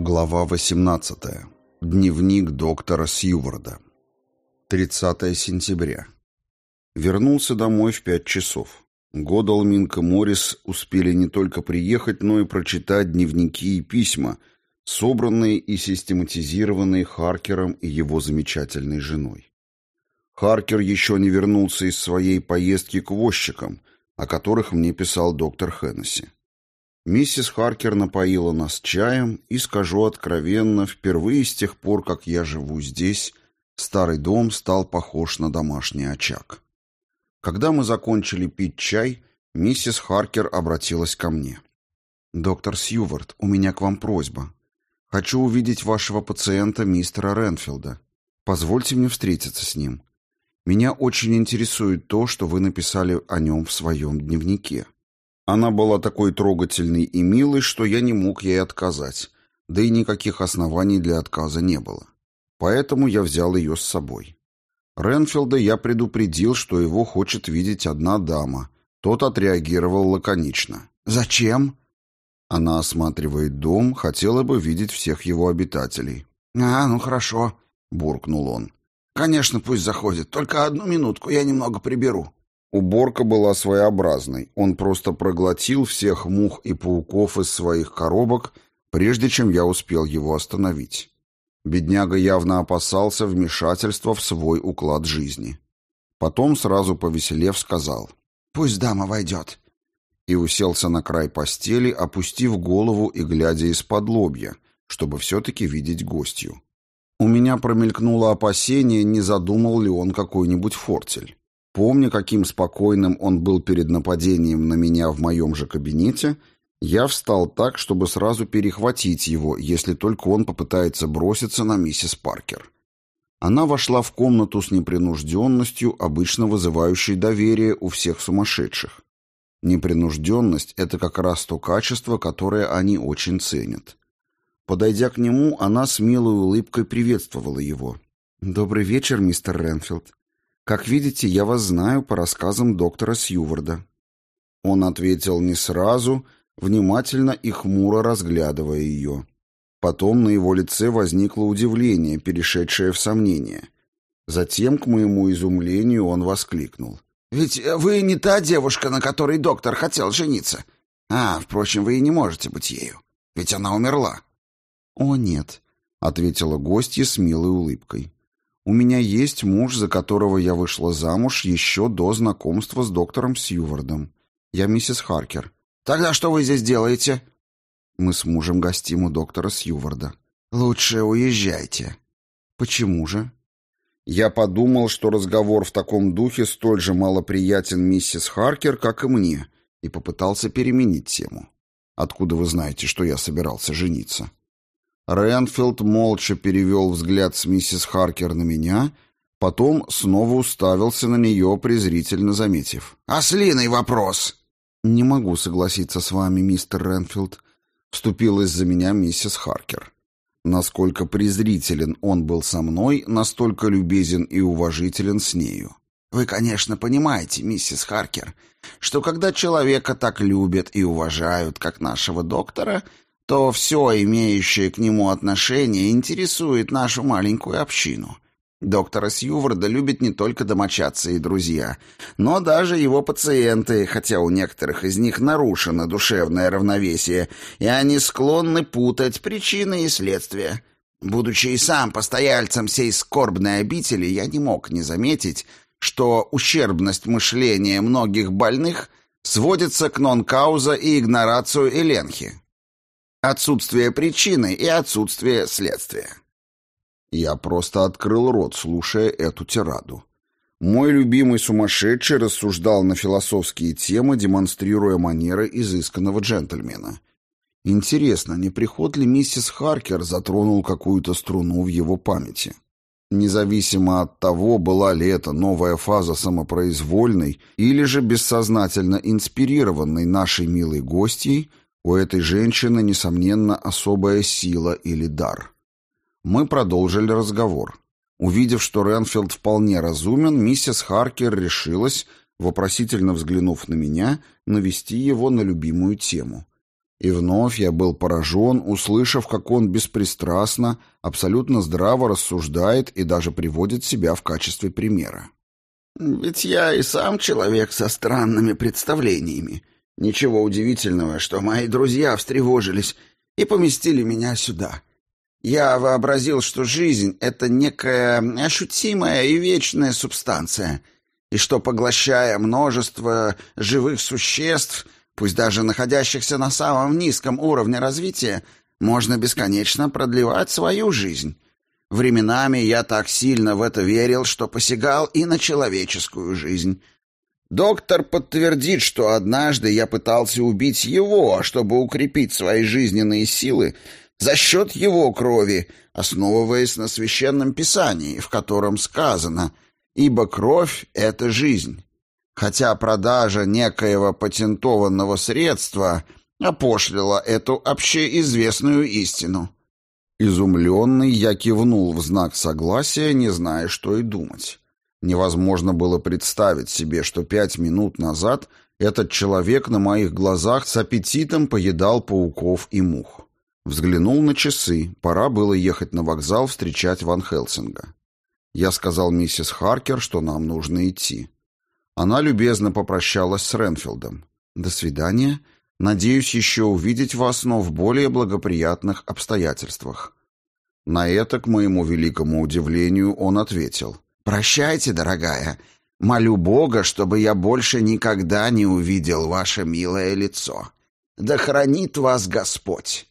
Глава 18. Дневник доктора Сьюварда. 30 сентября. Вернулся домой в пять часов. Годалминг и Моррис успели не только приехать, но и прочитать дневники и письма, собранные и систематизированные Харкером и его замечательной женой. Харкер еще не вернулся из своей поездки к возчикам, о которых мне писал доктор Хеннесси. Миссис Харкер напоила нас чаем, и, скажу откровенно, впервые с тех пор, как я живу здесь, старый дом стал похож на домашний очаг. Когда мы закончили пить чай, миссис Харкер обратилась ко мне. «Доктор Сьювард, у меня к вам просьба. Хочу увидеть вашего пациента, мистера Ренфилда. Позвольте мне встретиться с ним. Меня очень интересует то, что вы написали о нем в своем дневнике». Она была такой трогательной и милой, что я не мог ей отказать, да и никаких оснований для отказа не было. Поэтому я взял ее с собой. Ренфилда я предупредил, что его хочет видеть одна дама. Тот отреагировал лаконично. «Зачем?» Она осматривает дом, хотела бы видеть всех его обитателей. «А, ну хорошо», — буркнул он. «Конечно, пусть заходит. Только одну минутку, я немного приберу». Уборка была своеобразной. Он просто проглотил всех мух и пауков из своих коробок, прежде чем я успел его остановить. Бедняга явно опасался вмешательства в свой уклад жизни. Потом, сразу повеселев, сказал «Пусть дама войдет» и уселся на край постели, опустив голову и глядя из-под лобья, чтобы все-таки видеть гостью. У меня промелькнуло опасение, не задумал ли он какой-нибудь фортель. Помня, каким спокойным он был перед нападением на меня в моем же кабинете, я встал так, чтобы сразу перехватить его, если только он попытается броситься на миссис Паркер. Она вошла в комнату с непринужденностью, обычно вызывающей доверие у всех сумасшедших. Непринужденность — это как раз то качество, которое они очень ценят. Подойдя к нему, она с милой улыбкой приветствовала его. «Добрый вечер, мистер Ренфилд. Как видите, я вас знаю по рассказам доктора Сьюварда». Он ответил не сразу, внимательно и хмуро разглядывая ее. Потом на его лице возникло удивление, перешедшее в сомнение. Затем, к моему изумлению, он воскликнул. «Ведь вы не та девушка, на которой доктор хотел жениться. А, впрочем, вы и не можете быть ею, ведь она умерла». «О, нет», — ответила гостья с милой улыбкой. У меня есть муж, за которого я вышла замуж еще до знакомства с доктором Сьювардом. Я миссис Харкер. Тогда что вы здесь делаете? Мы с мужем гостим у доктора Сьюварда. Лучше уезжайте. Почему же? Я подумал, что разговор в таком духе столь же малоприятен миссис Харкер, как и мне, и попытался переменить тему. Откуда вы знаете, что я собирался жениться? Ренфилд молча перевел взгляд с миссис Харкер на меня, потом снова уставился на нее, презрительно заметив. «Ослиный вопрос!» «Не могу согласиться с вами, мистер Ренфилд», — вступилась за меня миссис Харкер. Насколько презрителен он был со мной, настолько любезен и уважителен с нею. «Вы, конечно, понимаете, миссис Харкер, что когда человека так любят и уважают, как нашего доктора, то все, имеющее к нему отношение, интересует нашу маленькую общину. Доктора Сьюварда любят не только домочадцы и друзья, но даже его пациенты, хотя у некоторых из них нарушено душевное равновесие, и они склонны путать причины и следствия. Будучи и сам постояльцем сей скорбной обители, я не мог не заметить, что ущербность мышления многих больных сводится к нон-кауза и игнорацию Эленхи. Отсутствие причины и отсутствие следствия. Я просто открыл рот, слушая эту тираду. Мой любимый сумасшедший рассуждал на философские темы, демонстрируя манеры изысканного джентльмена. Интересно, не приход ли миссис Харкер затронул какую-то струну в его памяти? Независимо от того, была ли это новая фаза самопроизвольной или же бессознательно инспирированной нашей милой гостьей, у этой женщины, несомненно, особая сила или дар. Мы продолжили разговор. Увидев, что Ренфилд вполне разумен, миссис Харкер решилась, вопросительно взглянув на меня, навести его на любимую тему. И вновь я был поражен, услышав, как он беспристрастно, абсолютно здраво рассуждает и даже приводит себя в качестве примера. «Ведь я и сам человек со странными представлениями. Ничего удивительного, что мои друзья встревожились и поместили меня сюда. Я вообразил, что жизнь — это некая ощутимая и вечная субстанция, и что, поглощая множество живых существ, пусть даже находящихся на самом низком уровне развития, можно бесконечно продлевать свою жизнь. Временами я так сильно в это верил, что посягал и на человеческую жизнь. Доктор подтвердит, что однажды я пытался убить его, чтобы укрепить свои жизненные силы, за счет его крови, основываясь на священном писании, в котором сказано «Ибо кровь — это жизнь». Хотя продажа некоего патентованного средства опошлила эту общеизвестную истину. Изумленный я кивнул в знак согласия, не зная, что и думать. Невозможно было представить себе, что пять минут назад этот человек на моих глазах с аппетитом поедал пауков и мух. Взглянул на часы. Пора было ехать на вокзал встречать Ван Хелсинга. Я сказал миссис Харкер, что нам нужно идти. Она любезно попрощалась с Ренфилдом. «До свидания. Надеюсь еще увидеть вас, но в более благоприятных обстоятельствах». На это, к моему великому удивлению, он ответил. «Прощайте, дорогая. Молю Бога, чтобы я больше никогда не увидел ваше милое лицо. Да хранит вас Господь!»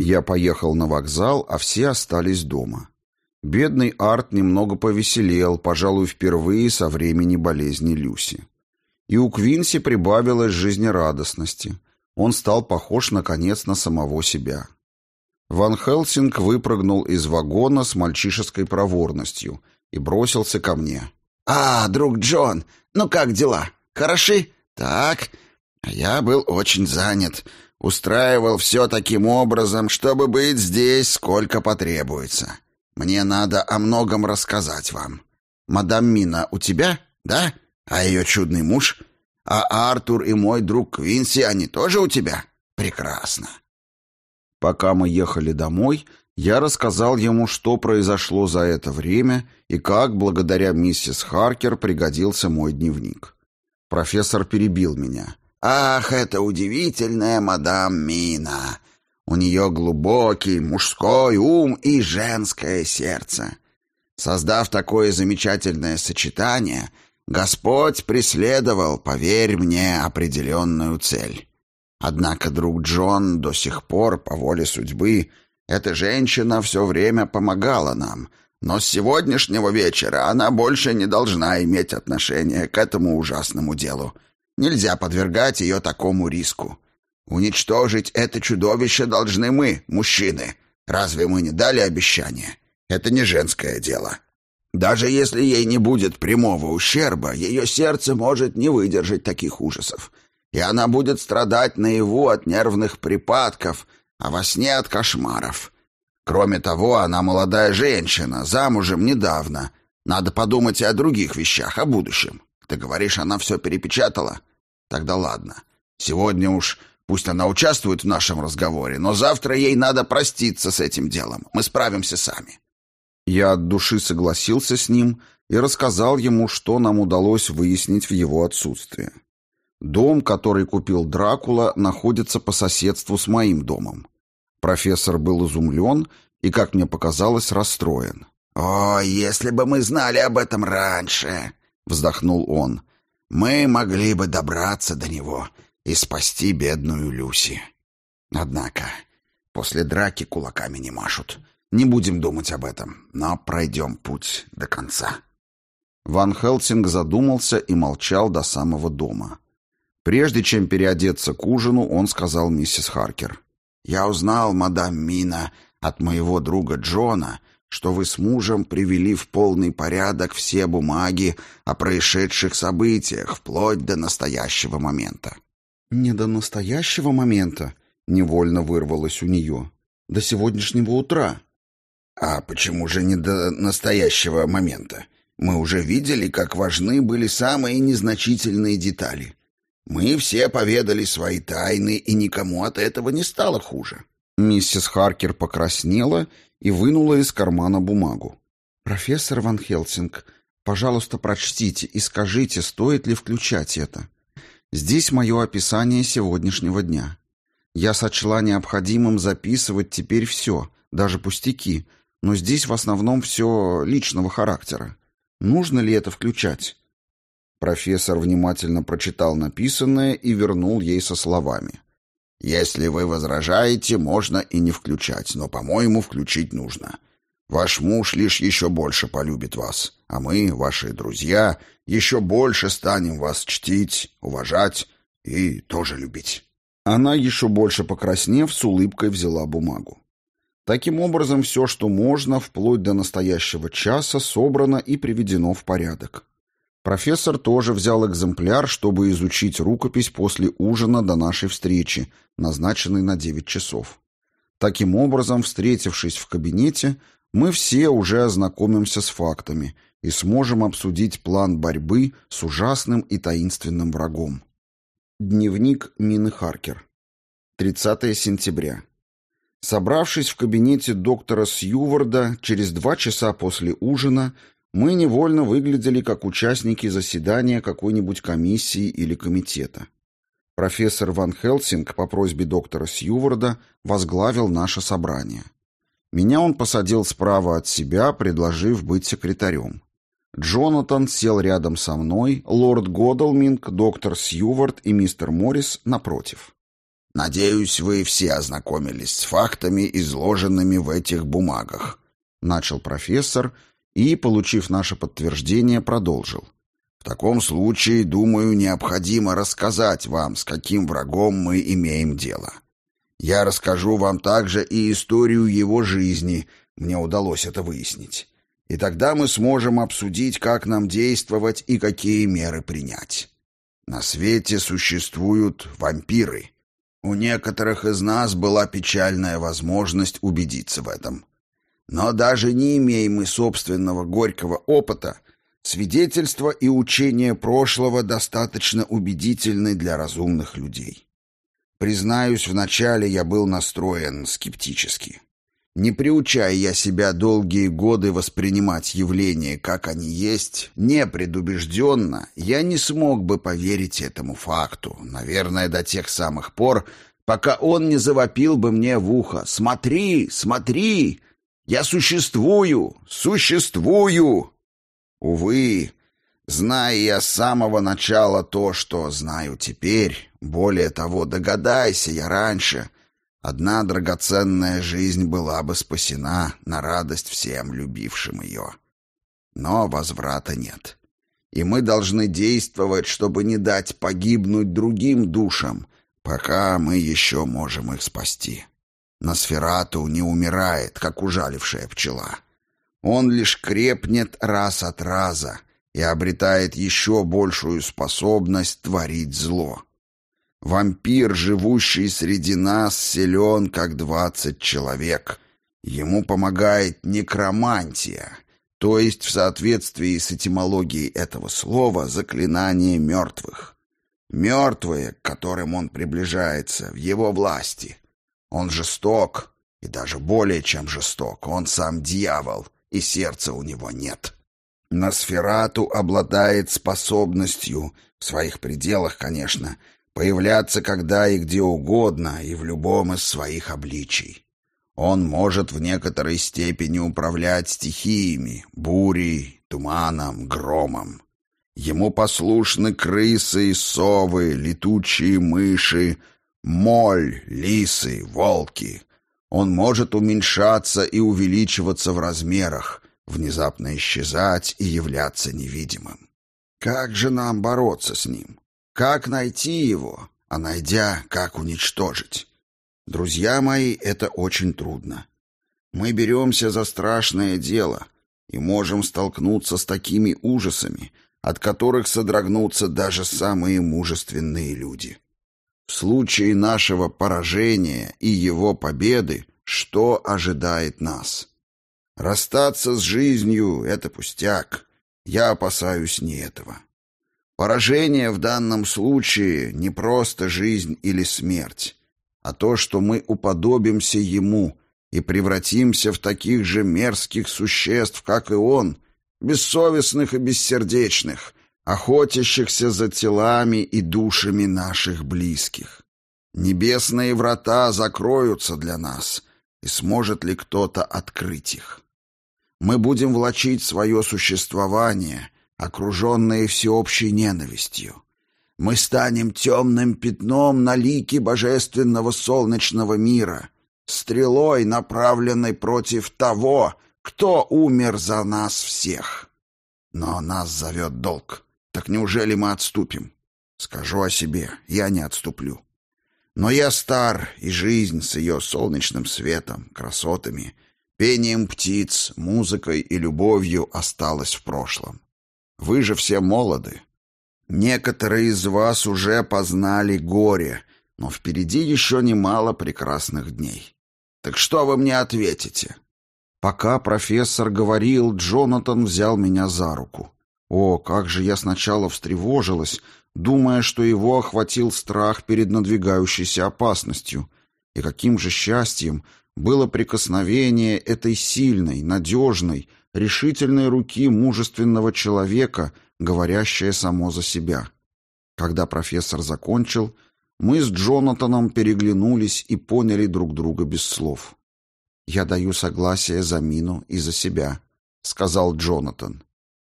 Я поехал на вокзал, а все остались дома. Бедный Арт немного повеселел, пожалуй, впервые со времени болезни Люси. И у Квинси прибавилось жизнерадостности. Он стал похож, наконец, на самого себя. Ван Хелсинг выпрыгнул из вагона с мальчишеской проворностью и бросился ко мне. «А, друг Джон, ну как дела? Хороши? Так, я был очень занят. Устраивал все таким образом, чтобы быть здесь сколько потребуется. Мне надо о многом рассказать вам. Мадам Мина у тебя, да? А ее чудный муж? А Артур и мой друг Квинси, они тоже у тебя? Прекрасно. Пока мы ехали домой, я рассказал ему, что произошло за это время и как, благодаря миссис Харкер, пригодился мой дневник. Профессор перебил меня. Ах, это удивительная мадам Мина! У нее глубокий мужской ум и женское сердце. Создав такое замечательное сочетание, Господь преследовал, поверь мне, определенную цель. Однако друг Джон до сих пор, по воле судьбы, эта женщина все время помогала нам, но с сегодняшнего вечера она больше не должна иметь отношения к этому ужасному делу. Нельзя подвергать ее такому риску. Уничтожить это чудовище должны мы, мужчины. Разве мы не дали обещание? Это не женское дело. Даже если ей не будет прямого ущерба, ее сердце может не выдержать таких ужасов. И она будет страдать наяву от нервных припадков, а во сне от кошмаров. Кроме того, она молодая женщина, замужем недавно. Надо подумать и о других вещах, о будущем. Ты говоришь, она все перепечатала? Тогда ладно. Сегодня уж пусть она участвует в нашем разговоре, но завтра ей надо проститься с этим делом. Мы справимся сами. Я от души согласился с ним и рассказал ему, что нам удалось выяснить в его отсутствие. Дом, который купил Дракула, находится по соседству с моим домом. Профессор был изумлен и, как мне показалось, расстроен. «О, если бы мы знали об этом раньше!» — вздохнул он. «Мы могли бы добраться до него и спасти бедную Люси. Однако, после драки кулаками не машут. Не будем думать об этом, но пройдем путь до конца». Ван Хелсинг задумался и молчал до самого дома. Прежде чем переодеться к ужину, он сказал миссис Харкер. «Я узнал, мадам Мина, от моего друга Джона, что вы с мужем привели в полный порядок все бумаги о происшедших событиях вплоть до настоящего момента». «Не до настоящего момента», — невольно вырвалось у нее. «До сегодняшнего утра». «А почему же не до настоящего момента? Мы уже видели, как важны были самые незначительные детали. Мы все поведали свои тайны, и никому от этого не стало хуже». Миссис Харкер покраснела и вынула из кармана бумагу. «Профессор Ван Хелсинг, пожалуйста, прочтите и скажите, стоит ли включать это. Здесь мое описание сегодняшнего дня. Я сочла необходимым записывать теперь все, даже пустяки, но здесь в основном все личного характера. Нужно ли это включать?» Профессор внимательно прочитал написанное и вернул ей со словами. «Если вы возражаете, можно и не включать, но, по-моему, включить нужно. Ваш муж лишь еще больше полюбит вас, а мы, ваши друзья, еще больше станем вас чтить, уважать и тоже любить». Она, еще больше покраснев, с улыбкой взяла бумагу. Таким образом, все, что можно, вплоть до настоящего часа, собрано и приведено в порядок. Профессор тоже взял экземпляр, чтобы изучить рукопись после ужина до нашей встречи, назначенной на 9 часов. Таким образом, встретившись в кабинете, мы все уже ознакомимся с фактами и сможем обсудить план борьбы с ужасным и таинственным врагом. Дневник Мины Харкер. 30 сентября. Собравшись в кабинете доктора Сьюварда через два часа после ужина, мы невольно выглядели как участники заседания какой-нибудь комиссии или комитета. Профессор Ван Хелсинг по просьбе доктора Сьюварда возглавил наше собрание. Меня он посадил справа от себя, предложив быть секретарем. Джонатан сел рядом со мной, лорд Годалминг, доктор Сьювард и мистер Моррис напротив. «Надеюсь, вы все ознакомились с фактами, изложенными в этих бумагах», — начал профессор и, получив наше подтверждение, продолжил. «В таком случае, думаю, необходимо рассказать вам, с каким врагом мы имеем дело. Я расскажу вам также и историю его жизни, мне удалось это выяснить. И тогда мы сможем обсудить, как нам действовать и какие меры принять. На свете существуют вампиры, у некоторых из нас была печальная возможность убедиться в этом. Но даже не имея мы собственного горького опыта, свидетельства и учения прошлого достаточно убедительны для разумных людей. Признаюсь, вначале я был настроен скептически. Не приучая я себя долгие годы воспринимать явления, как они есть, непредубежденно, я не смог бы поверить этому факту, наверное, до тех самых пор, пока он не завопил бы мне в ухо «Смотри, смотри! Я существую! Существую!» Увы, зная я с самого начала то, что знаю теперь, более того, догадайся я раньше — Одна драгоценная жизнь была бы спасена на радость всем любившим ее. Но возврата нет. И мы должны действовать, чтобы не дать погибнуть другим душам, пока мы еще можем их спасти. Носферату не умирает, как ужалившая пчела. Он лишь крепнет раз от раза и обретает еще большую способность творить зло. Вампир, живущий среди нас, силен, как двадцать человек. Ему помогает некромантия, то есть в соответствии с этимологией этого слова заклинание мертвых. Мертвые, к которым он приближается, в его власти. Он жесток, и даже более чем жесток. Он сам дьявол, и сердца у него нет. Носферату обладает способностью, в своих пределах, конечно, — появляться когда и где угодно и в любом из своих обличий. Он может в некоторой степени управлять стихиями, бурей, туманом, громом. Ему послушны крысы и совы, летучие мыши, моль, лисы, волки. Он может уменьшаться и увеличиваться в размерах, внезапно исчезать и являться невидимым. Как же нам бороться с ним? Как найти его, а найдя, как уничтожить? Друзья мои, это очень трудно. Мы беремся за страшное дело и можем столкнуться с такими ужасами, от которых содрогнутся даже самые мужественные люди. В случае нашего поражения и его победы, что ожидает нас? Расстаться с жизнью — это пустяк. Я опасаюсь не этого. Поражение в данном случае не просто жизнь или смерть, а то, что мы уподобимся ему и превратимся в таких же мерзких существ, как и он, бессовестных и бессердечных, охотящихся за телами и душами наших близких. Небесные врата закроются для нас, и сможет ли кто-то открыть их? Мы будем влачить свое существование, окруженное всеобщей ненавистью. Мы станем темным пятном на лике божественного солнечного мира, стрелой, направленной против того, кто умер за нас всех. Но нас зовет долг. Так неужели мы отступим? Скажу о себе, я не отступлю. Но я стар, и жизнь с ее солнечным светом, красотами, пением птиц, музыкой и любовью осталась в прошлом. Вы же все молоды. Некоторые из вас уже познали горе, но впереди еще немало прекрасных дней. Так что вы мне ответите? Пока профессор говорил, Джонатан взял меня за руку. О, как же я сначала встревожилась, думая, что его охватил страх перед надвигающейся опасностью, и каким же счастьем было прикосновение этой сильной, надежной, решительной руки мужественного человека, говорящее само за себя. Когда профессор закончил, мы с Джонатаном переглянулись и поняли друг друга без слов. «Я даю согласие за Мину и за себя», — сказал Джонатан.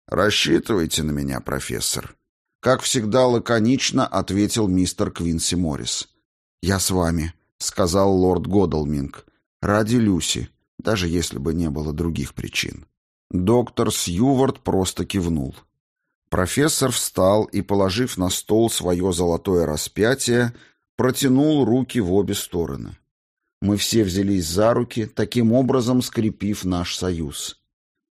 «Рассчитывайте на меня, профессор», как всегда лаконично ответил мистер Квинси Моррис. «Я с вами», — сказал лорд Годалминг. «Ради Люси, даже если бы не было других причин». Доктор Сьювард просто кивнул. Профессор встал и, положив на стол свое золотое распятие, протянул руки в обе стороны. Мы все взялись за руки, таким образом скрепив наш союз.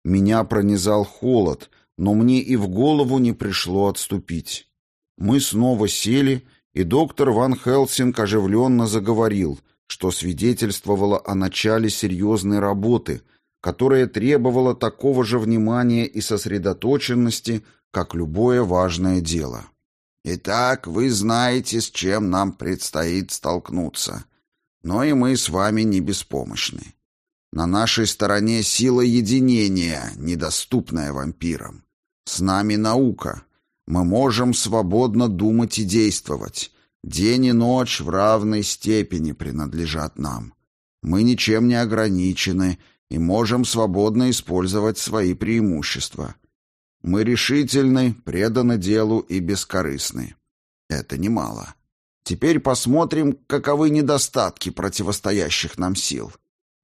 Меня пронизал холод, но мне и в голову не пришло отступить. Мы снова сели, и доктор Ван Хелсинг оживленно заговорил, что свидетельствовало о начале серьезной работы, которая требовала такого же внимания и сосредоточенности, как любое важное дело. «Итак, вы знаете, с чем нам предстоит столкнуться. Но и мы с вами не беспомощны. На нашей стороне сила единения, недоступная вампирам. С нами наука. Мы можем свободно думать и действовать. День и ночь в равной степени принадлежат нам. Мы ничем не ограничены и можем свободно использовать свои преимущества. Мы решительны, преданы делу и бескорыстны. Это немало. Теперь посмотрим, каковы недостатки противостоящих нам сил.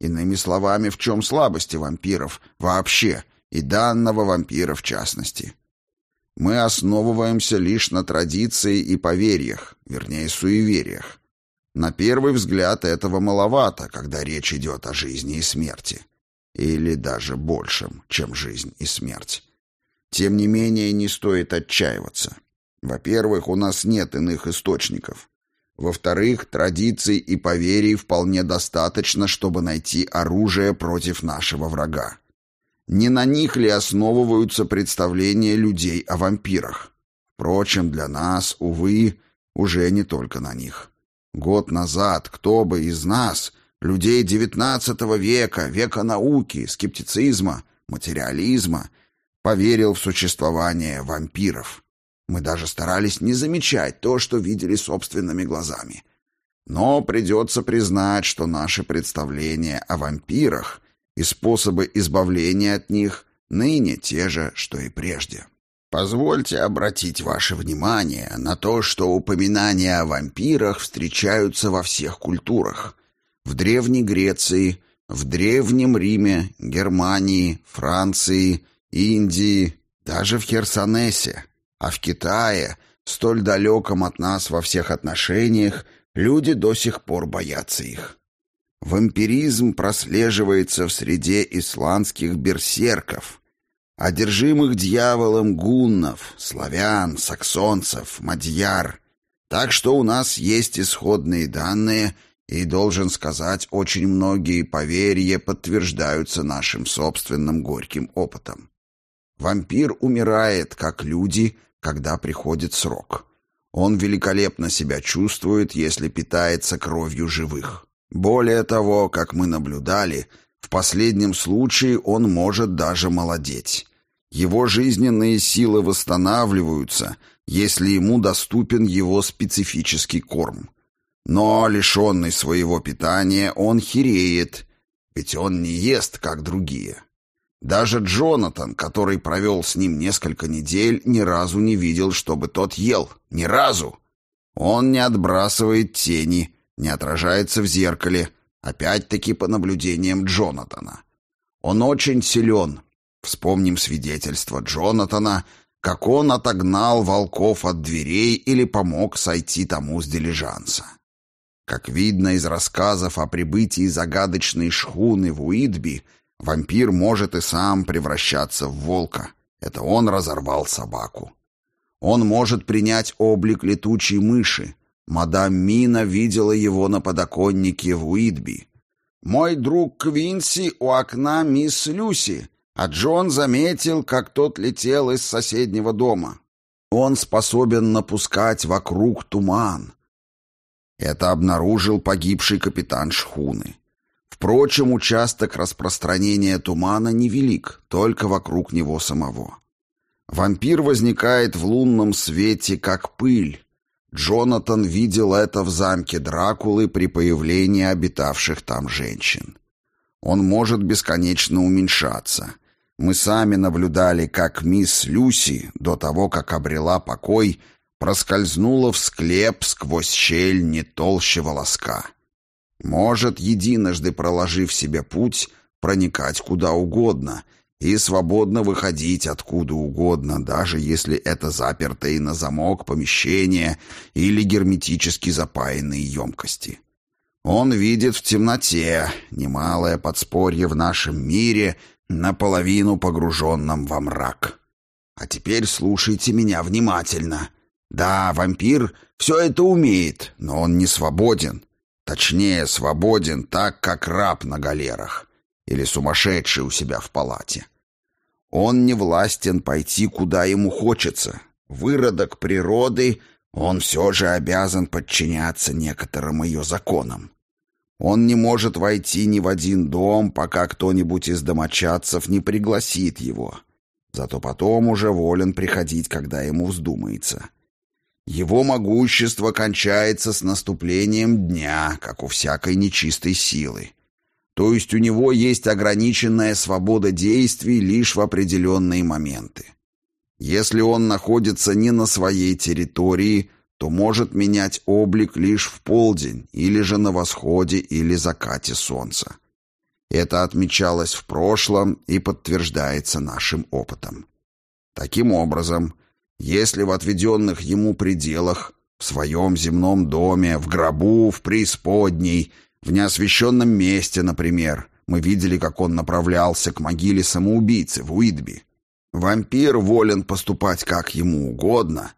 Иными словами, в чем слабости вампиров вообще – и данного вампира в частности. Мы основываемся лишь на традиции и поверьях, вернее, суевериях. На первый взгляд этого маловато, когда речь идет о жизни и смерти. Или даже большем, чем жизнь и смерть. Тем не менее, не стоит отчаиваться. Во-первых, у нас нет иных источников. Во-вторых, традиций и поверий вполне достаточно, чтобы найти оружие против нашего врага. Не на них ли основываются представления людей о вампирах? Впрочем, для нас, увы, уже не только на них. Год назад кто бы из нас, людей XIX века, века науки, скептицизма, материализма, поверил в существование вампиров? Мы даже старались не замечать то, что видели собственными глазами. Но придется признать, что наши представления о вампирах и способы избавления от них ныне те же, что и прежде. Позвольте обратить ваше внимание на то, что упоминания о вампирах встречаются во всех культурах. В Древней Греции, в Древнем Риме, Германии, Франции, Индии, даже в Херсонесе. А в Китае, столь далеком от нас во всех отношениях, люди до сих пор боятся их. Вампиризм прослеживается в среде исландских берсерков, одержимых дьяволом гуннов, славян, саксонцев, мадьяр. Так что у нас есть исходные данные, и, должен сказать, очень многие поверья подтверждаются нашим собственным горьким опытом. Вампир умирает, как люди, когда приходит срок. Он великолепно себя чувствует, если питается кровью живых. Более того, как мы наблюдали, в последнем случае он может даже молодеть. Его жизненные силы восстанавливаются, если ему доступен его специфический корм. Но, лишенный своего питания, он хереет, ведь он не ест, как другие. Даже Джонатан, который провел с ним несколько недель, ни разу не видел, чтобы тот ел. Ни разу. Он не отбрасывает тени, не отражается в зеркале, опять-таки по наблюдениям Джонатана. Он очень силен. Вспомним свидетельство Джонатана, как он отогнал волков от дверей или помог сойти тому с дилижанса. Как видно из рассказов о прибытии загадочной шхуны в Уитби, Вампир может и сам превращаться в волка. Это он разорвал собаку. Он может принять облик летучей мыши. Мадам Мина видела его на подоконнике в Уитби. «Мой друг Квинси у окна мисс Люси», а Джон заметил, как тот летел из соседнего дома. Он способен напускать вокруг туман. Это обнаружил погибший капитан шхуны. Впрочем, участок распространения тумана невелик, только вокруг него самого. Вампир возникает в лунном свете, как пыль. Джонатан видел это в замке Дракулы при появлении обитавших там женщин. Он может бесконечно уменьшаться. Мы сами наблюдали, как мисс Люси, до того, как обрела покой, проскользнула в склеп сквозь щель не толще волоска. Может, единожды проложив себе путь, проникать куда угодно и свободно выходить откуда угодно, даже если это запертые на замок помещение или герметически запаянные емкости. Он видит в темноте немалое подспорье в нашем мире, наполовину погруженном во мрак. А теперь слушайте меня внимательно. Да, вампир все это умеет, но он не свободен. Точнее, свободен так, как раб на галерах или сумасшедший у себя в палате. Он не властен пойти, куда ему хочется. Выродок природы, он все же обязан подчиняться некоторым ее законам. Он не может войти ни в один дом, пока кто-нибудь из домочадцев не пригласит его. Зато потом уже волен приходить, когда ему вздумается. Его могущество кончается с наступлением дня, как у всякой нечистой силы. То есть у него есть ограниченная свобода действий лишь в определенные моменты. Если он находится не на своей территории, то может менять облик лишь в полдень или же на восходе или закате солнца. Это отмечалось в прошлом и подтверждается нашим опытом. Таким образом, если в отведенных ему пределах, в своем земном доме, в гробу, в преисподней, в неосвещенном месте, например, мы видели, как он направлялся к могиле самоубийцы в Уитби, вампир волен поступать как ему угодно,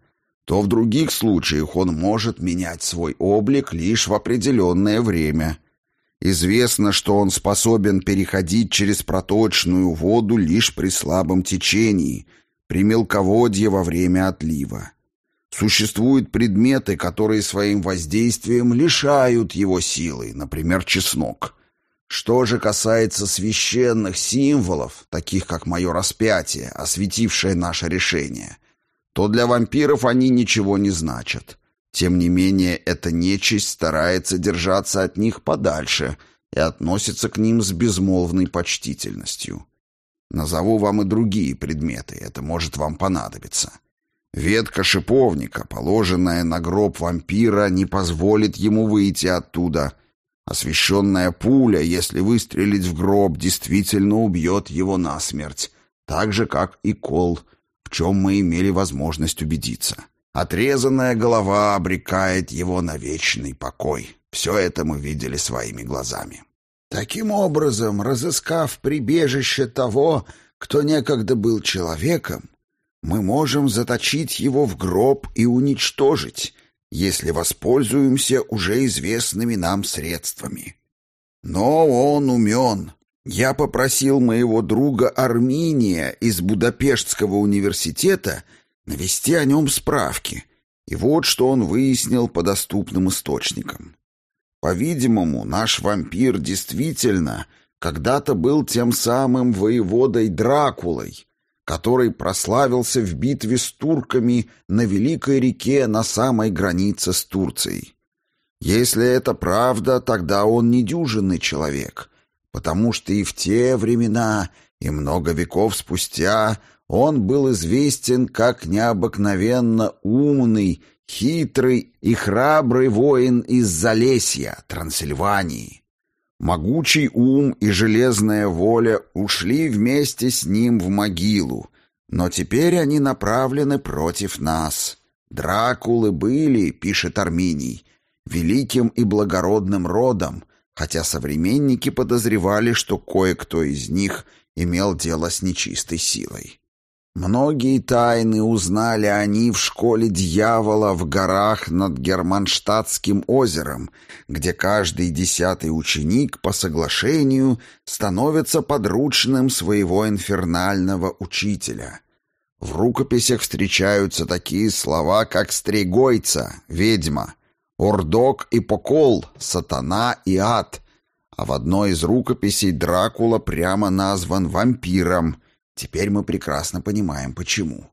то в других случаях он может менять свой облик лишь в определенное время. Известно, что он способен переходить через проточную воду лишь при слабом течении – при мелководье во время отлива. Существуют предметы, которые своим воздействием лишают его силы, например, чеснок. Что же касается священных символов, таких как мое распятие, осветившее наше решение, то для вампиров они ничего не значат. Тем не менее, эта нечисть старается держаться от них подальше и относится к ним с безмолвной почтительностью. Назову вам и другие предметы, это может вам понадобиться. Ветка шиповника, положенная на гроб вампира, не позволит ему выйти оттуда. Освещенная пуля, если выстрелить в гроб, действительно убьет его насмерть, так же, как и кол, в чем мы имели возможность убедиться. Отрезанная голова обрекает его на вечный покой. Все это мы видели своими глазами. Таким образом, разыскав прибежище того, кто некогда был человеком, мы можем заточить его в гроб и уничтожить, если воспользуемся уже известными нам средствами. Но он умен. Я попросил моего друга Арминия из Будапештского университета навести о нем справки. И вот что он выяснил по доступным источникам. По-видимому, наш вампир действительно когда-то был тем самым воеводой Дракулой, который прославился в битве с турками на Великой реке на самой границе с Турцией. Если это правда, тогда он недюжинный человек, потому что и в те времена, и много веков спустя он был известен как необыкновенно умный, хитрый и храбрый воин из Залесья, Трансильвании. Могучий ум и железная воля ушли вместе с ним в могилу, но теперь они направлены против нас. Дракулы были, пишет Арминий, великим и благородным родом, хотя современники подозревали, что кое-кто из них имел дело с нечистой силой. Многие тайны узнали они в школе дьявола в горах над Германштадтским озером, где каждый десятый ученик по соглашению становится подручным своего инфернального учителя. В рукописях встречаются такие слова, как «стригойца», «ведьма», «ордок» и «покол», «сатана» и «ад», а в одной из рукописей Дракула прямо назван вампиром – Теперь мы прекрасно понимаем, почему.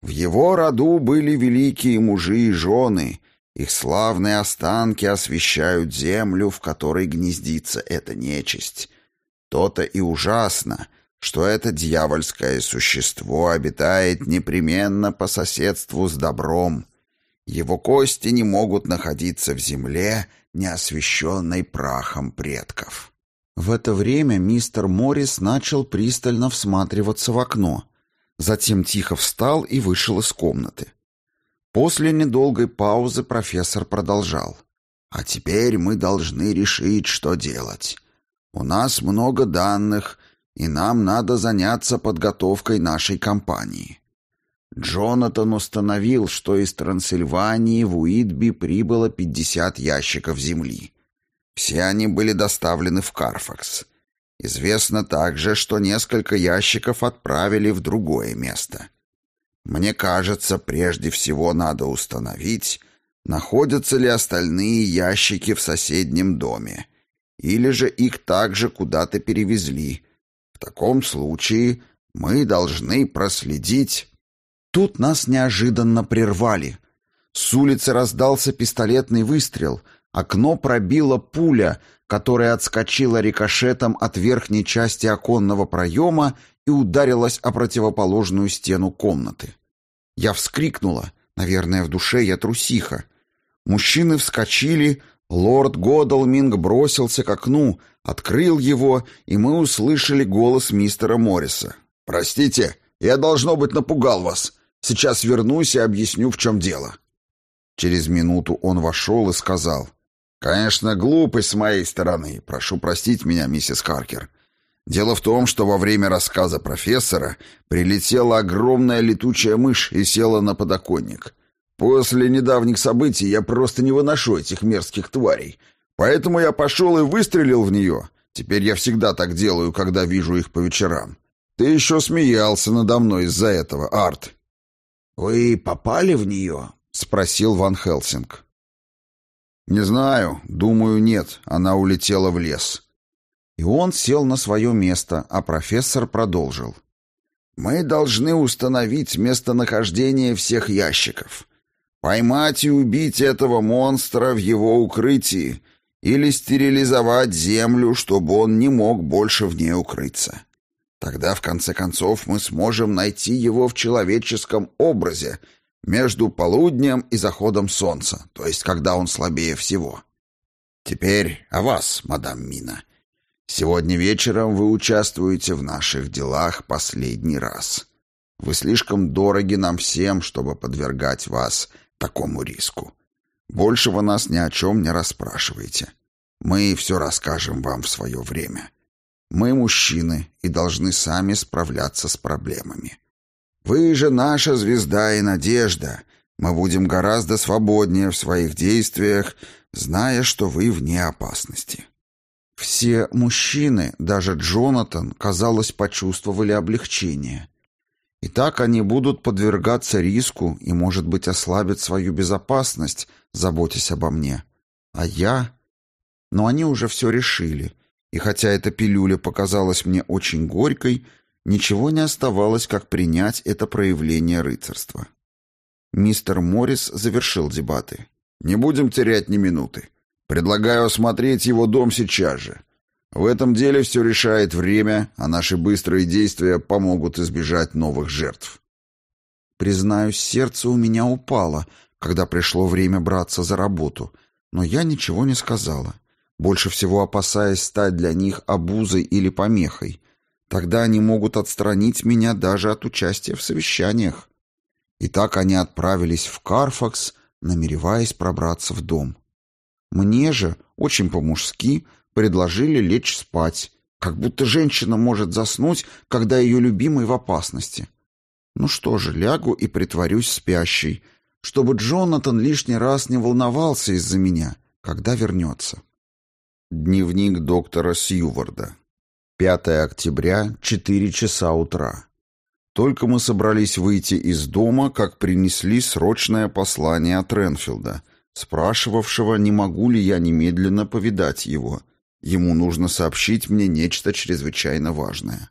В его роду были великие мужи и жены, их славные останки освещают землю, в которой гнездится эта нечисть. То-то и ужасно, что это дьявольское существо обитает непременно по соседству с добром. Его кости не могут находиться в земле, не освещенной прахом предков. В это время мистер Моррис начал пристально всматриваться в окно, затем тихо встал и вышел из комнаты. После недолгой паузы профессор продолжал. «А теперь мы должны решить, что делать. У нас много данных, и нам надо заняться подготовкой нашей кампании». Джонатан установил, что из Трансильвании в Уитби прибыло 50 ящиков земли. Все они были доставлены в Карфакс. Известно также, что несколько ящиков отправили в другое место. Мне кажется, прежде всего надо установить, находятся ли остальные ящики в соседнем доме, или же их также куда-то перевезли. В таком случае мы должны проследить... Тут нас неожиданно прервали. С улицы раздался пистолетный выстрел — Окно пробила пуля, которая отскочила рикошетом от верхней части оконного проема и ударилась о противоположную стену комнаты. Я вскрикнула. Наверное, в душе я трусиха. Мужчины вскочили, лорд Годалминг бросился к окну, открыл его, и мы услышали голос мистера Морриса. «Простите, я, должно быть, напугал вас. Сейчас вернусь и объясню, в чем дело». Через минуту он вошел и сказал — Конечно, глупость с моей стороны. Прошу простить меня, миссис Харкер. Дело в том, что во время рассказа профессора прилетела огромная летучая мышь и села на подоконник. После недавних событий я просто не выношу этих мерзких тварей. Поэтому я пошел и выстрелил в нее. Теперь я всегда так делаю, когда вижу их по вечерам. Ты еще смеялся надо мной из-за этого, Арт. «Вы попали в нее?» — спросил Ван Хелсинг. «Не знаю. Думаю, нет. Она улетела в лес». И он сел на свое место, а профессор продолжил. «Мы должны установить местонахождение всех ящиков. Поймать и убить этого монстра в его укрытии или стерилизовать землю, чтобы он не мог больше в ней укрыться. Тогда, в конце концов, мы сможем найти его в человеческом образе между полуднем и заходом солнца, то есть когда он слабее всего. Теперь о вас, мадам Мина. Сегодня вечером вы участвуете в наших делах последний раз. Вы слишком дороги нам всем, чтобы подвергать вас такому риску. Больше вы нас ни о чем не расспрашиваете. Мы все расскажем вам в свое время. Мы мужчины и должны сами справляться с проблемами. Вы же наша звезда и надежда. Мы будем гораздо свободнее в своих действиях, зная, что вы вне опасности». Все мужчины, даже Джонатан, казалось, почувствовали облегчение. И так они будут подвергаться риску и, может быть, ослабят свою безопасность, заботясь обо мне. А я... Но они уже все решили, и хотя эта пилюля показалась мне очень горькой, ничего не оставалось, как принять это проявление рыцарства. Мистер Моррис завершил дебаты. «Не будем терять ни минуты. Предлагаю осмотреть его дом сейчас же. В этом деле все решает время, а наши быстрые действия помогут избежать новых жертв». Признаюсь, сердце у меня упало, когда пришло время браться за работу, но я ничего не сказала, больше всего опасаясь стать для них обузой или помехой. Тогда они могут отстранить меня даже от участия в совещаниях. И так они отправились в Карфакс, намереваясь пробраться в дом. Мне же, очень по-мужски, предложили лечь спать, как будто женщина может заснуть, когда ее любимый в опасности. Ну что же, лягу и притворюсь спящей, чтобы Джонатан лишний раз не волновался из-за меня, когда вернется. Дневник доктора Сьюварда. 5 октября, 4 часа утра. Только мы собрались выйти из дома, как принесли срочное послание от Ренфилда, спрашивавшего, не могу ли я немедленно повидать его. Ему нужно сообщить мне нечто чрезвычайно важное.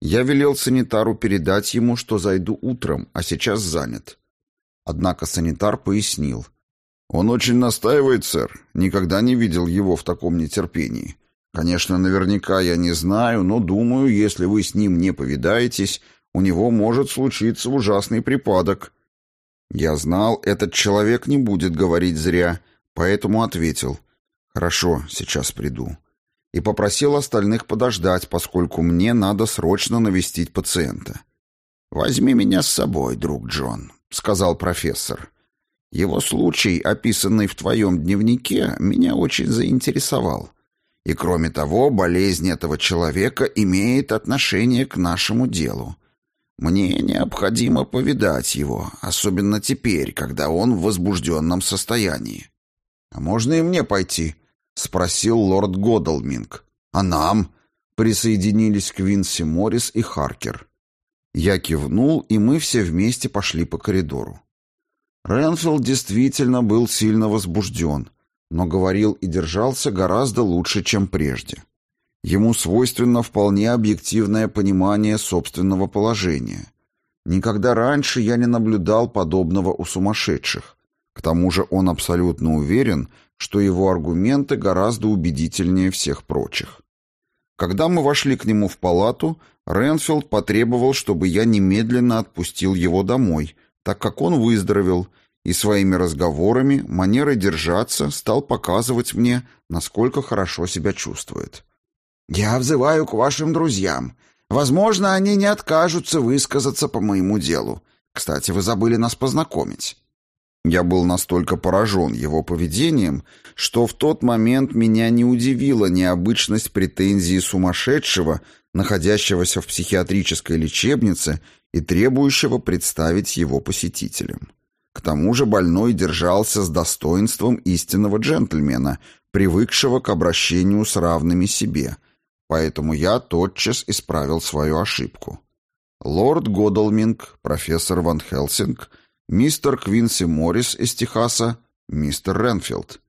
Я велел санитару передать ему, что зайду утром, а сейчас занят. Однако санитар пояснил. «Он очень настаивает, сэр. Никогда не видел его в таком нетерпении. Конечно, наверняка я не знаю, но думаю, если вы с ним не повидаетесь, у него может случиться ужасный припадок. Я знал, этот человек не будет говорить зря, поэтому ответил. Хорошо, сейчас приду. И попросил остальных подождать, поскольку мне надо срочно навестить пациента. «Возьми меня с собой, друг Джон», — сказал профессор. «Его случай, описанный в твоем дневнике, меня очень заинтересовал. И кроме того, болезнь этого человека имеет отношение к нашему делу. Мне необходимо повидать его, особенно теперь, когда он в возбужденном состоянии. «А можно и мне пойти?» — спросил лорд Годалминг. «А нам?» — присоединились Квинси Моррис и Харкер. Я кивнул, и мы все вместе пошли по коридору. Ренфилд действительно был сильно возбужден, но говорил и держался гораздо лучше, чем прежде. Ему свойственно вполне объективное понимание собственного положения. Никогда раньше я не наблюдал подобного у сумасшедших. К тому же он абсолютно уверен, что его аргументы гораздо убедительнее всех прочих. Когда мы вошли к нему в палату, Ренфилд потребовал, чтобы я немедленно отпустил его домой, так как он выздоровел, и своими разговорами, манерой держаться, стал показывать мне, насколько хорошо себя чувствует. «Я взываю к вашим друзьям. Возможно, они не откажутся высказаться по моему делу. Кстати, вы забыли нас познакомить». Я был настолько поражен его поведением, что в тот момент меня не удивила необычность претензии сумасшедшего, находящегося в психиатрической лечебнице и требующего представить его посетителям. К тому же больной держался с достоинством истинного джентльмена, привыкшего к обращению с равными себе, поэтому я тотчас исправил свою ошибку. Лорд Годалминг, профессор Ван Хелсинг, мистер Квинси Моррис из Техаса, мистер Ренфилд.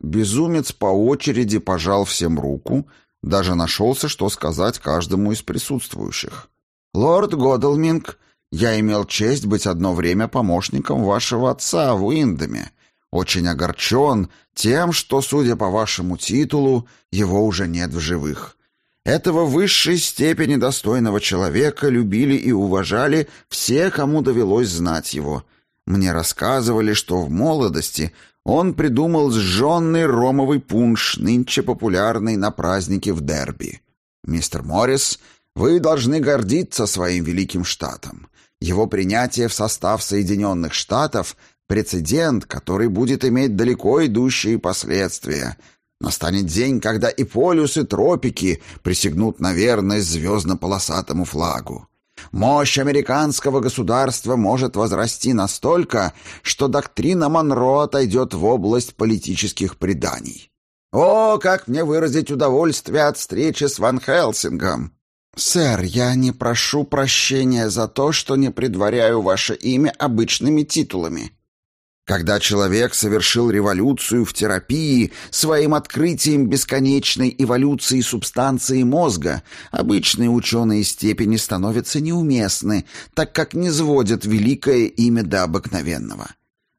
Безумец по очереди пожал всем руку, даже нашелся, что сказать каждому из присутствующих. «Лорд Годалминг, я имел честь быть одно время помощником вашего отца в Уиндоме. Очень огорчен тем, что, судя по вашему титулу, его уже нет в живых. Этого высшей степени достойного человека любили и уважали все, кому довелось знать его. Мне рассказывали, что в молодости он придумал сжженный ромовый пунш, нынче популярный на празднике в Дерби. Мистер Моррис, вы должны гордиться своим великим штатом. Его принятие в состав Соединенных Штатов – Прецедент, который будет иметь далеко идущие последствия. Настанет день, когда и полюс, и тропики присягнут на верность звездно-полосатому флагу. Мощь американского государства может возрасти настолько, что доктрина Монро отойдет в область политических преданий. О, как мне выразить удовольствие от встречи с Ван Хелсингом! «Сэр, я не прошу прощения за то, что не предваряю ваше имя обычными титулами. Когда человек совершил революцию в терапии своим открытием бесконечной эволюции субстанции мозга, обычные ученые степени становятся неуместны, так как не сводят великое имя до обыкновенного.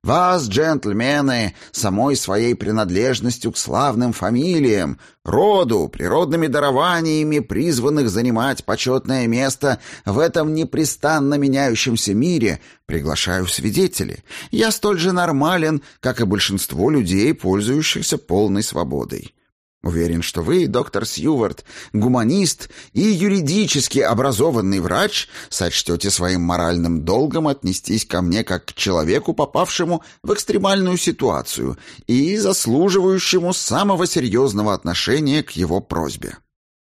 Вас, джентльмены, самой своей принадлежностью к славным фамилиям, роду, природными дарованиями, призванных занимать почетное место в этом непрестанно меняющемся мире, приглашаю в свидетели. Я столь же нормален, как и большинство людей, пользующихся полной свободой. Уверен, что вы, доктор Сьювард, гуманист и юридически образованный врач, сочтете своим моральным долгом отнестись ко мне как к человеку, попавшему в экстремальную ситуацию и заслуживающему самого серьезного отношения к его просьбе.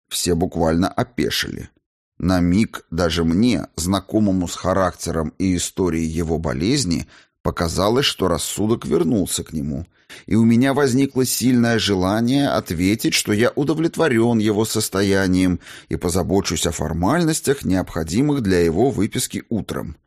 Все буквально опешили. На миг даже мне, знакомому с характером и историей его болезни, показалось, что рассудок вернулся к нему — и у меня возникло сильное желание ответить, что я удовлетворен его состоянием и позабочусь о формальностях, необходимых для его выписки утром.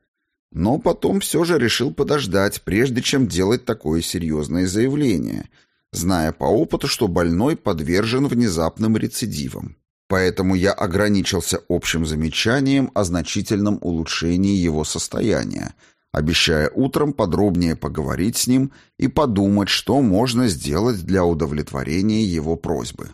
Но потом все же решил подождать, прежде чем делать такое серьезное заявление, зная по опыту, что больной подвержен внезапным рецидивам. Поэтому я ограничился общим замечанием о значительном улучшении его состояния – обещая утром подробнее поговорить с ним и подумать, что можно сделать для удовлетворения его просьбы.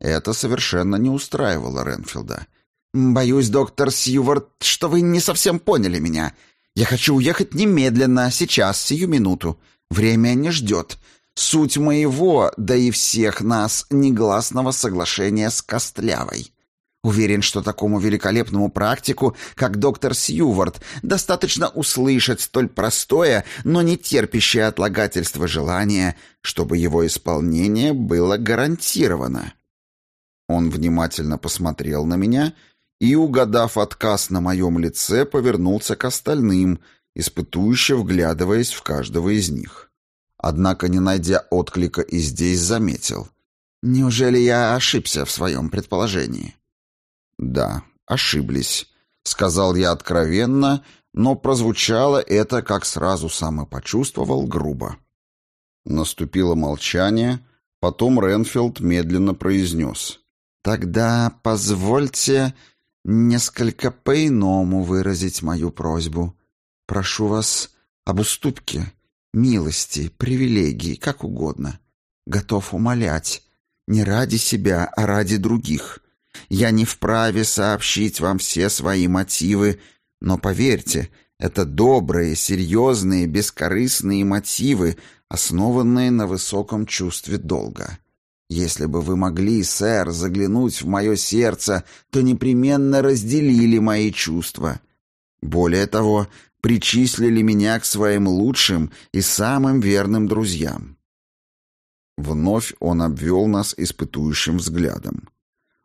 Это совершенно не устраивало Ренфилда. «Боюсь, доктор Сьювард, что вы не совсем поняли меня. Я хочу уехать немедленно, сейчас, сию минуту. Время не ждет. Суть моего, да и всех нас, негласного соглашения с Костлявой. Уверен, что такому великолепному практику, как доктор Сьювард, достаточно услышать столь простое, но не терпящее отлагательство желание, чтобы его исполнение было гарантировано. Он внимательно посмотрел на меня и, угадав отказ на моем лице, повернулся к остальным, испытующе вглядываясь в каждого из них. Однако, не найдя отклика и здесь, заметил. «Неужели я ошибся в своем предположении?» «Да, ошиблись», — сказал я откровенно, но прозвучало это, как сразу сам и почувствовал, грубо. Наступило молчание, потом Ренфилд медленно произнес. «Тогда позвольте несколько по-иному выразить мою просьбу. Прошу вас об уступке, милости, привилегии, как угодно. Готов умолять, не ради себя, а ради других. Я не вправе сообщить вам все свои мотивы, но поверьте, это добрые, серьезные, бескорыстные мотивы, основанные на высоком чувстве долга. Если бы вы могли, сэр, заглянуть в мое сердце, то непременно разделили мои чувства. Более того, причислили меня к своим лучшим и самым верным друзьям. Вновь он обвел нас испытующим взглядом.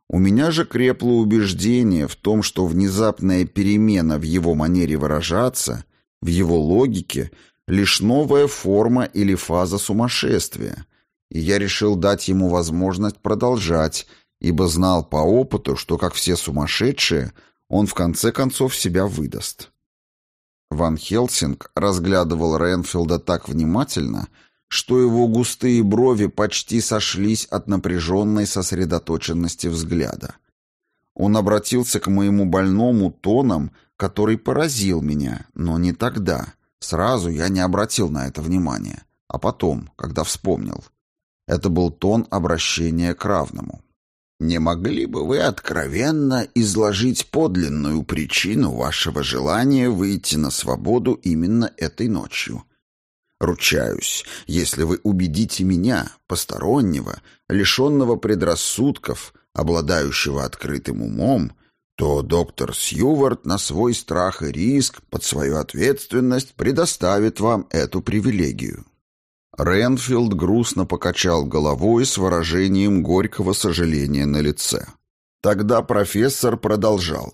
У меня же крепло убеждение в том, что внезапная перемена в его манере выражаться, в его логике, лишь новая форма или фаза сумасшествия, и я решил дать ему возможность продолжать, ибо знал по опыту, что, как все сумасшедшие, он в конце концов себя выдаст. Ван Хелсинг разглядывал Ренфилда так внимательно, что его густые брови почти сошлись от напряженной сосредоточенности взгляда. Он обратился к моему больному тоном, который поразил меня, но не тогда. Сразу я не обратил на это внимания, а потом, когда вспомнил. Это был тон обращения к равному. «Не могли бы вы откровенно изложить подлинную причину вашего желания выйти на свободу именно этой ночью?» Ручаюсь, если вы убедите меня, постороннего, лишенного предрассудков, обладающего открытым умом, то доктор Сьювард на свой страх и риск, под свою ответственность, предоставит вам эту привилегию». Ренфилд грустно покачал головой с выражением горького сожаления на лице. Тогда профессор продолжал.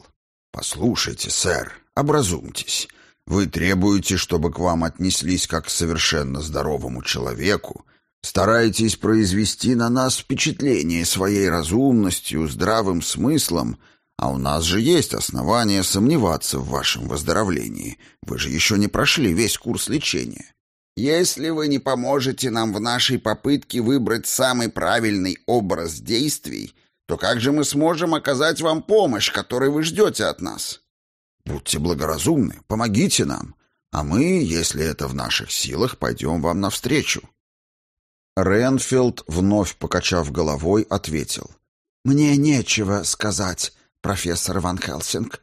«Послушайте, сэр, образумьтесь. Вы требуете, чтобы к вам отнеслись как к совершенно здоровому человеку, стараетесь произвести на нас впечатление своей разумностью, здравым смыслом, А у нас же есть основания сомневаться в вашем выздоровлении. Вы же еще не прошли весь курс лечения. Если вы не поможете нам в нашей попытке выбрать самый правильный образ действий, то как же мы сможем оказать вам помощь, которой вы ждете от нас? Будьте благоразумны, помогите нам, а мы, если это в наших силах, пойдем вам навстречу». Ренфилд, вновь покачав головой, ответил. «Мне нечего сказать, профессор Ван Хелсинг.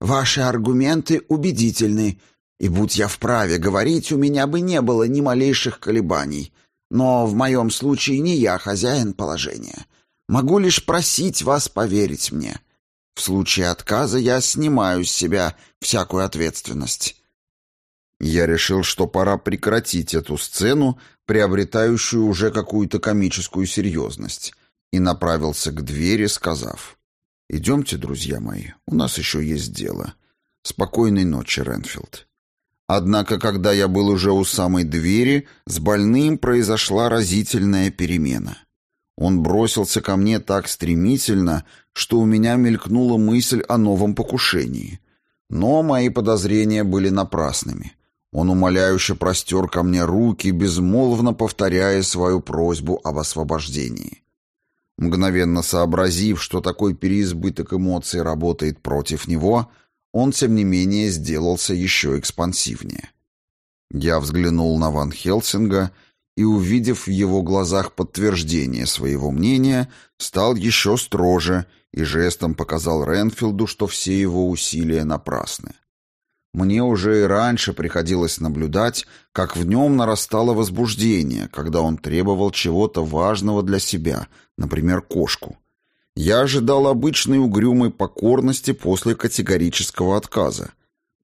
Ваши аргументы убедительны, и будь я вправе говорить, у меня бы не было ни малейших колебаний. Но в моем случае не я хозяин положения. Могу лишь просить вас поверить мне. В случае отказа я снимаю с себя всякую ответственность. Я решил, что пора прекратить эту сцену, приобретающую уже какую-то комическую серьезность, и направился к двери, сказав, «Идемте, друзья мои, у нас еще есть дело. Спокойной ночи, Ренфилд». Однако, когда я был уже у самой двери, с больным произошла разительная перемена. Он бросился ко мне так стремительно, что у меня мелькнула мысль о новом покушении. Но мои подозрения были напрасными. Он умоляюще простер ко мне руки, безмолвно повторяя свою просьбу об освобождении. Мгновенно сообразив, что такой переизбыток эмоций работает против него, он, тем не менее, сделался еще экспансивнее. Я взглянул на Ван Хелсинга и, увидев в его глазах подтверждение своего мнения, стал еще строже и жестом показал Ренфилду, что все его усилия напрасны. Мне уже и раньше приходилось наблюдать, как в нем нарастало возбуждение, когда он требовал чего-то важного для себя, например, кошку. Я ожидал обычной угрюмой покорности после категорического отказа.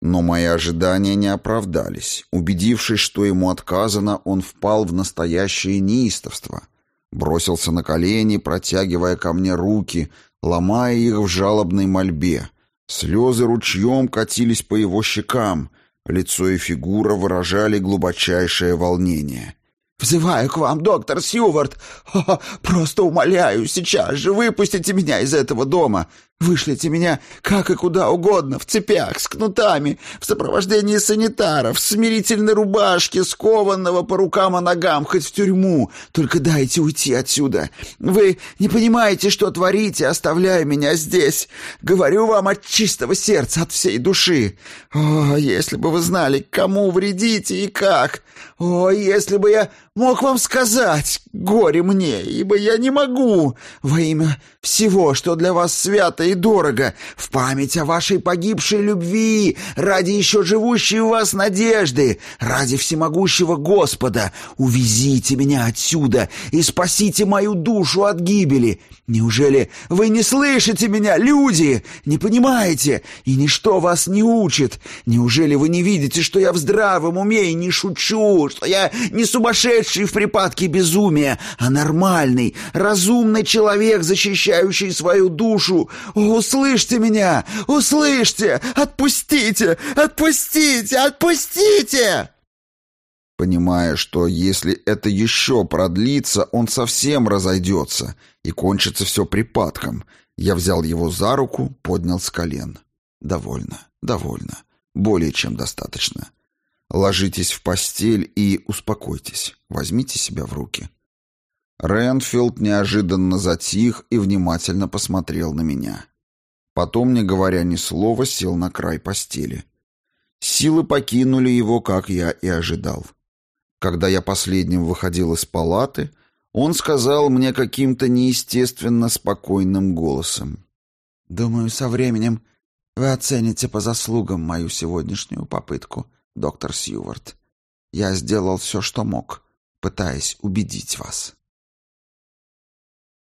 Но мои ожидания не оправдались. Убедившись, что ему отказано, он впал в настоящее неистовство. Бросился на колени, протягивая ко мне руки, ломая их в жалобной мольбе. Слезы ручьем катились по его щекам, лицо и фигура выражали глубочайшее волнение. Взываю к вам, доктор Сьювард. О, просто умоляю, сейчас же выпустите меня из этого дома. Вышлите меня как и куда угодно, в цепях, с кнутами, в сопровождении санитаров, в смирительной рубашке, скованного по рукам и ногам, хоть в тюрьму. Только дайте уйти отсюда. Вы не понимаете, что творите, оставляя меня здесь. Говорю вам от чистого сердца, от всей души. О, если бы вы знали, кому вредите и как. О, если бы я мог вам сказать, горе мне, ибо я не могу, во имя всего, что для вас свято и дорого, в память о вашей погибшей любви, ради еще живущей у вас надежды, ради всемогущего Господа, увезите меня отсюда и спасите мою душу от гибели. Неужели вы не слышите меня, люди? Не понимаете? И ничто вас не учит? Неужели вы не видите, что я в здравом уме и не шучу, что я не сумасшедший в припадке безумия, а нормальный, разумный человек, защищающий свою душу? Услышьте меня! Услышьте! Отпустите! Отпустите! Отпустите!» Понимая, что если это еще продлится, он совсем разойдется и кончится все припадком, я взял его за руку, поднял с колен. «Довольно, довольно. Более чем достаточно. Ложитесь в постель и успокойтесь. Возьмите себя в руки». Ренфилд неожиданно затих и внимательно посмотрел на меня. Потом, не говоря ни слова, сел на край постели. Силы покинули его, как я и ожидал. Когда я последним выходил из палаты, он сказал мне каким-то неестественно спокойным голосом. «Думаю, со временем вы оцените по заслугам мою сегодняшнюю попытку, доктор Сьювард. Я сделал все, что мог, пытаясь убедить вас».